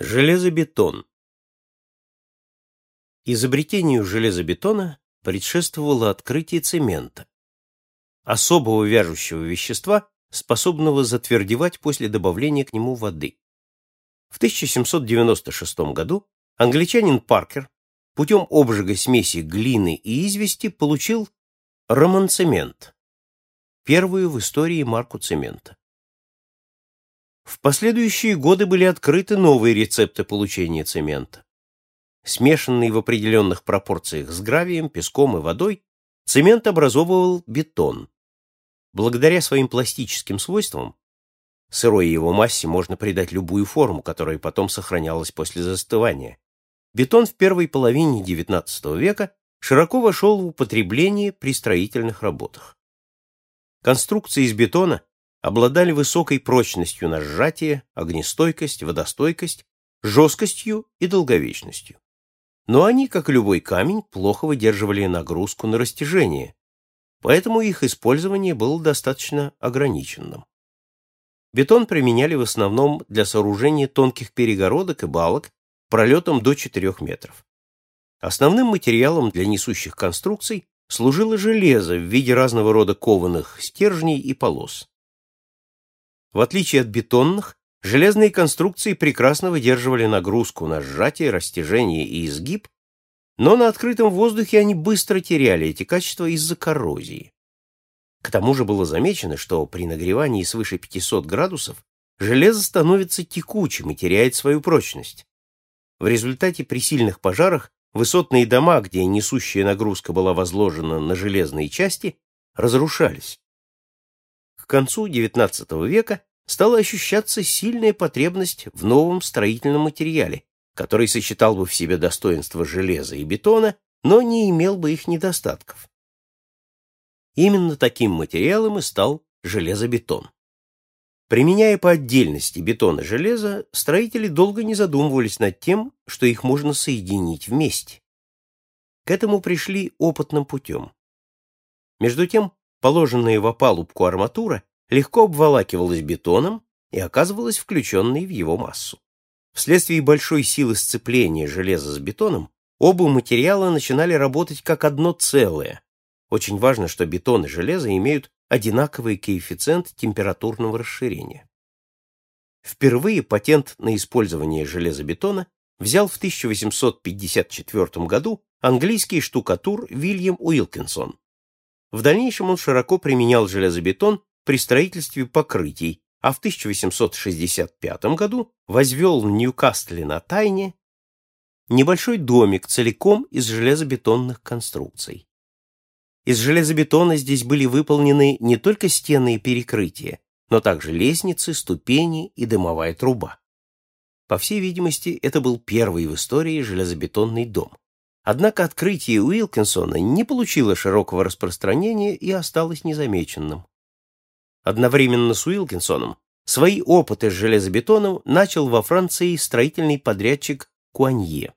Железобетон Изобретению железобетона предшествовало открытие цемента, особого вяжущего вещества, способного затвердевать после добавления к нему воды. В 1796 году англичанин Паркер путем обжига смеси глины и извести получил романцемент, первую в истории марку цемента. В последующие годы были открыты новые рецепты получения цемента. Смешанный в определенных пропорциях с гравием, песком и водой, цемент образовывал бетон. Благодаря своим пластическим свойствам, сырой его массе можно придать любую форму, которая потом сохранялась после застывания. Бетон в первой половине XIX века широко вошел в употребление при строительных работах. Конструкции из бетона обладали высокой прочностью на сжатие, огнестойкость, водостойкость, жесткостью и долговечностью. Но они, как любой камень, плохо выдерживали нагрузку на растяжение, поэтому их использование было достаточно ограниченным. Бетон применяли в основном для сооружения тонких перегородок и балок пролетом до 4 метров. Основным материалом для несущих конструкций служило железо в виде разного рода кованых стержней и полос. В отличие от бетонных, железные конструкции прекрасно выдерживали нагрузку на сжатие, растяжение и изгиб, но на открытом воздухе они быстро теряли эти качества из-за коррозии. К тому же было замечено, что при нагревании свыше 500 градусов железо становится текучим и теряет свою прочность. В результате при сильных пожарах высотные дома, где несущая нагрузка была возложена на железные части, разрушались концу XIX века стала ощущаться сильная потребность в новом строительном материале, который сочетал бы в себе достоинства железа и бетона, но не имел бы их недостатков. Именно таким материалом и стал железобетон. Применяя по отдельности бетон и железо, строители долго не задумывались над тем, что их можно соединить вместе. К этому пришли опытным путем. Между тем, положенная в опалубку арматура легко обволакивалась бетоном и оказывалась включенной в его массу. Вследствие большой силы сцепления железа с бетоном оба материала начинали работать как одно целое. Очень важно, что бетон и железо имеют одинаковый коэффициент температурного расширения. Впервые патент на использование железобетона взял в 1854 году английский штукатур Вильям Уилкинсон, в дальнейшем он широко применял железобетон при строительстве покрытий, а в 1865 году возвел в Ньюкасле на Тайне небольшой домик целиком из железобетонных конструкций. Из железобетона здесь были выполнены не только стены и перекрытия, но также лестницы, ступени и дымовая труба. По всей видимости, это был первый в истории железобетонный дом. Однако открытие Уилкинсона не получило широкого распространения и осталось незамеченным. Одновременно с Уилкинсоном свои опыты с железобетоном начал во Франции строительный подрядчик Куанье.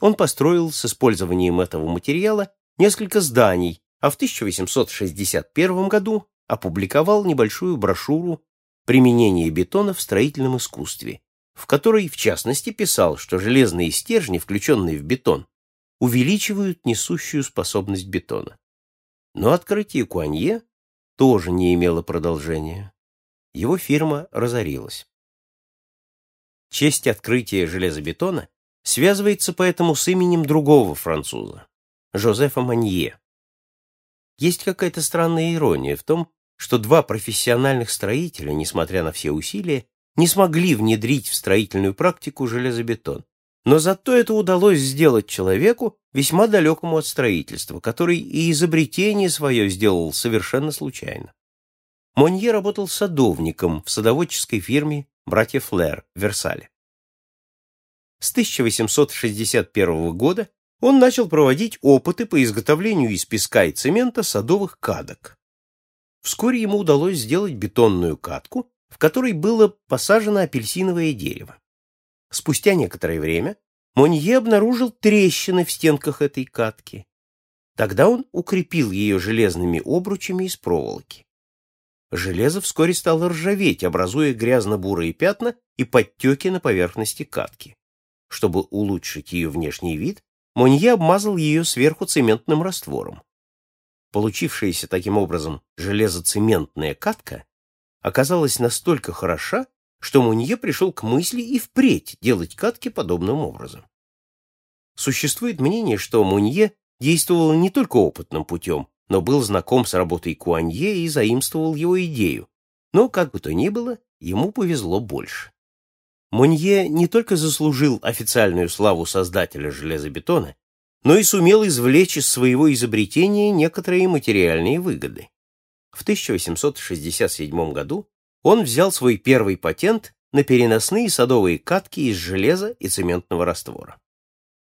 Он построил с использованием этого материала несколько зданий, а в 1861 году опубликовал небольшую брошюру «Применение бетона в строительном искусстве», в которой, в частности, писал, что железные стержни, включенные в бетон, увеличивают несущую способность бетона. Но открытие Куанье тоже не имело продолжения. Его фирма разорилась. Честь открытия железобетона связывается поэтому с именем другого француза, Жозефа Манье. Есть какая-то странная ирония в том, что два профессиональных строителя, несмотря на все усилия, не смогли внедрить в строительную практику железобетон. Но зато это удалось сделать человеку, весьма далекому от строительства, который и изобретение свое сделал совершенно случайно. Монье работал садовником в садоводческой фирме братьев Флер в Версале. С 1861 года он начал проводить опыты по изготовлению из песка и цемента садовых кадок. Вскоре ему удалось сделать бетонную катку, в которой было посажено апельсиновое дерево. Спустя некоторое время Монье обнаружил трещины в стенках этой катки. Тогда он укрепил ее железными обручами из проволоки. железо вскоре стало ржаветь, образуя грязно-бурые пятна и подтеки на поверхности катки. Чтобы улучшить ее внешний вид, Монье обмазал ее сверху цементным раствором. Получившаяся таким образом железоцементная катка оказалась настолько хороша, что Монье пришел к мысли и впредь делать катки подобным образом. Существует мнение, что Монье действовал не только опытным путем, но был знаком с работой Куанье и заимствовал его идею. Но, как бы то ни было, ему повезло больше. Монье не только заслужил официальную славу создателя железобетона, но и сумел извлечь из своего изобретения некоторые материальные выгоды. В 1867 году он взял свой первый патент на переносные садовые катки из железа и цементного раствора.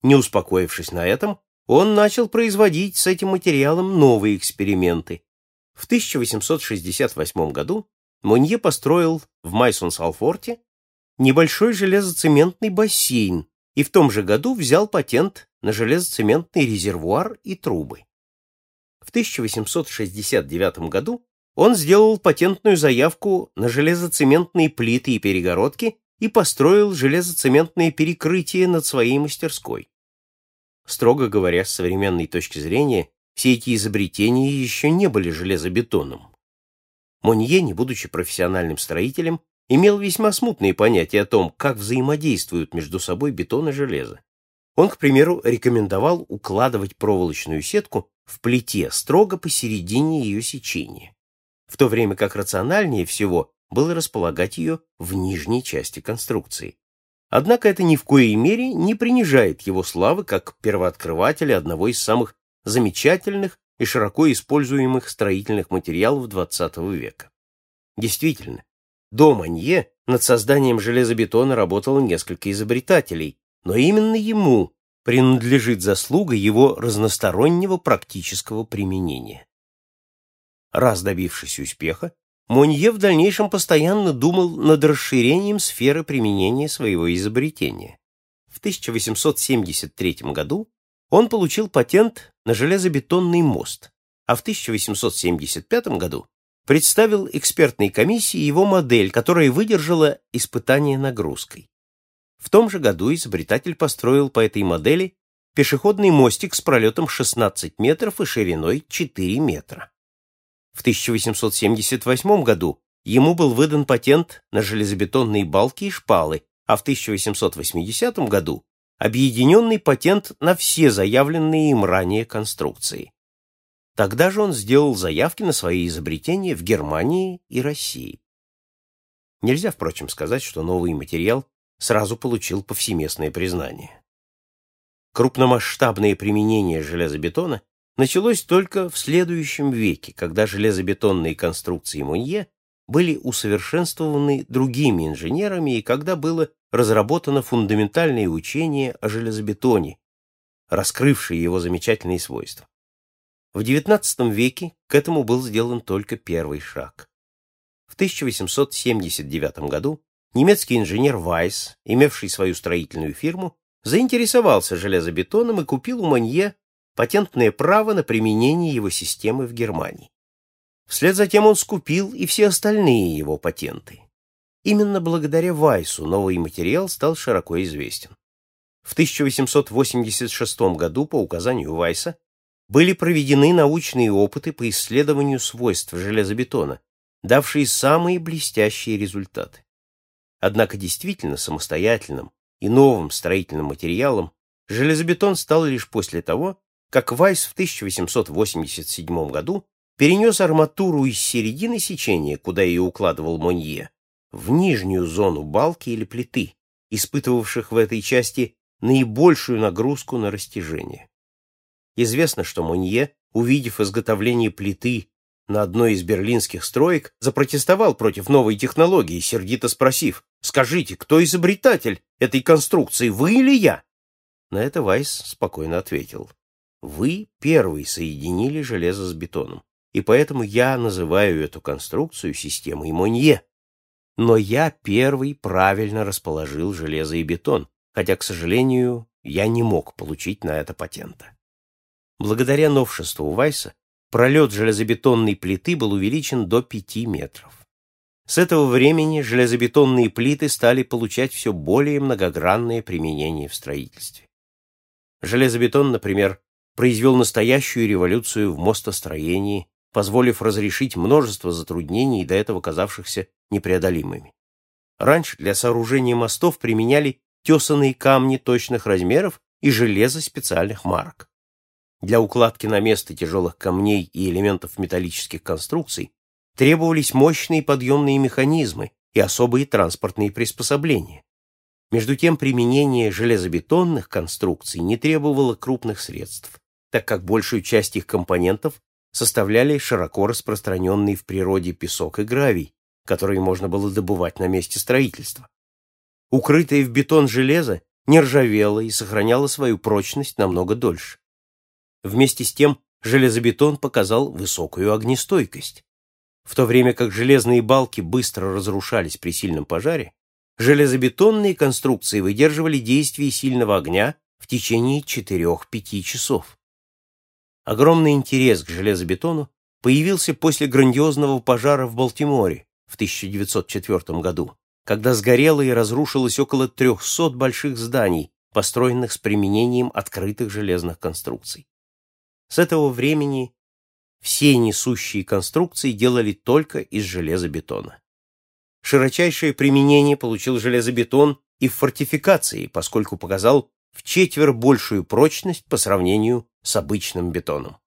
Не успокоившись на этом, он начал производить с этим материалом новые эксперименты. В 1868 году Монье построил в Майсон-Салфорте небольшой железоцементный бассейн и в том же году взял патент на железоцементный резервуар и трубы. В 1869 году он сделал патентную заявку на железоцементные плиты и перегородки и построил железоцементное перекрытие над своей мастерской. Строго говоря, с современной точки зрения, все эти изобретения еще не были железобетоном. Монье, не будучи профессиональным строителем, имел весьма смутные понятия о том, как взаимодействуют между собой бетон и железо. Он, к примеру, рекомендовал укладывать проволочную сетку в плите строго посередине ее сечения, в то время как рациональнее всего было располагать ее в нижней части конструкции. Однако это ни в коей мере не принижает его славы как первооткрывателя одного из самых замечательных и широко используемых строительных материалов XX века. Действительно, до Манье над созданием железобетона работало несколько изобретателей, но именно ему принадлежит заслуга его разностороннего практического применения. Раз добившись успеха, Монье в дальнейшем постоянно думал над расширением сферы применения своего изобретения. В 1873 году он получил патент на железобетонный мост, а в 1875 году представил экспертной комиссии его модель, которая выдержала испытание нагрузкой. В том же году изобретатель построил по этой модели пешеходный мостик с пролетом 16 метров и шириной 4 метра. В 1878 году ему был выдан патент на железобетонные балки и шпалы, а в 1880 году объединенный патент на все заявленные им ранее конструкции. Тогда же он сделал заявки на свои изобретения в Германии и России. Нельзя, впрочем, сказать, что новый материал сразу получил повсеместное признание. Крупномасштабное применение железобетона началось только в следующем веке, когда железобетонные конструкции Монье были усовершенствованы другими инженерами и когда было разработано фундаментальное учение о железобетоне, раскрывшее его замечательные свойства. В XIX веке к этому был сделан только первый шаг. В 1879 году немецкий инженер Вайс, имевший свою строительную фирму, заинтересовался железобетоном и купил у Манье патентное право на применение его системы в Германии. Вслед за тем он скупил и все остальные его патенты. Именно благодаря Вайсу новый материал стал широко известен. В 1886 году по указанию Вайса были проведены научные опыты по исследованию свойств железобетона, давшие самые блестящие результаты. Однако действительно самостоятельным и новым строительным материалом железобетон стал лишь после того, как Вайс в 1887 году перенес арматуру из середины сечения, куда ее укладывал Монье, в нижнюю зону балки или плиты, испытывавших в этой части наибольшую нагрузку на растяжение. Известно, что Монье, увидев изготовление плиты на одной из берлинских строек, запротестовал против новой технологии, сердито спросив, «Скажите, кто изобретатель этой конструкции, вы или я?» На это Вайс спокойно ответил, «Вы первый соединили железо с бетоном, и поэтому я называю эту конструкцию системой Монье. Но я первый правильно расположил железо и бетон, хотя, к сожалению, я не мог получить на это патента. Благодаря новшеству Вайса пролет железобетонной плиты был увеличен до 5 метров. С этого времени железобетонные плиты стали получать все более многогранное применение в строительстве. Железобетон, например, произвел настоящую революцию в мостостроении, позволив разрешить множество затруднений, до этого казавшихся непреодолимыми. Раньше для сооружения мостов применяли тесанные камни точных размеров и железо специальных марок. Для укладки на место тяжелых камней и элементов металлических конструкций требовались мощные подъемные механизмы и особые транспортные приспособления. Между тем, применение железобетонных конструкций не требовало крупных средств, так как большую часть их компонентов составляли широко распространенный в природе песок и гравий, которые можно было добывать на месте строительства. Укрытое в бетон железо не ржавело и сохраняло свою прочность намного дольше. Вместе с тем железобетон показал высокую огнестойкость. В то время как железные балки быстро разрушались при сильном пожаре, железобетонные конструкции выдерживали действие сильного огня в течение 4-5 часов. Огромный интерес к железобетону появился после грандиозного пожара в Балтиморе в 1904 году, когда сгорело и разрушилось около 300 больших зданий, построенных с применением открытых железных конструкций. С этого времени все несущие конструкции делали только из железобетона. Широчайшее применение получил железобетон и в фортификации, поскольку показал в четверо большую прочность по сравнению с обычным бетоном.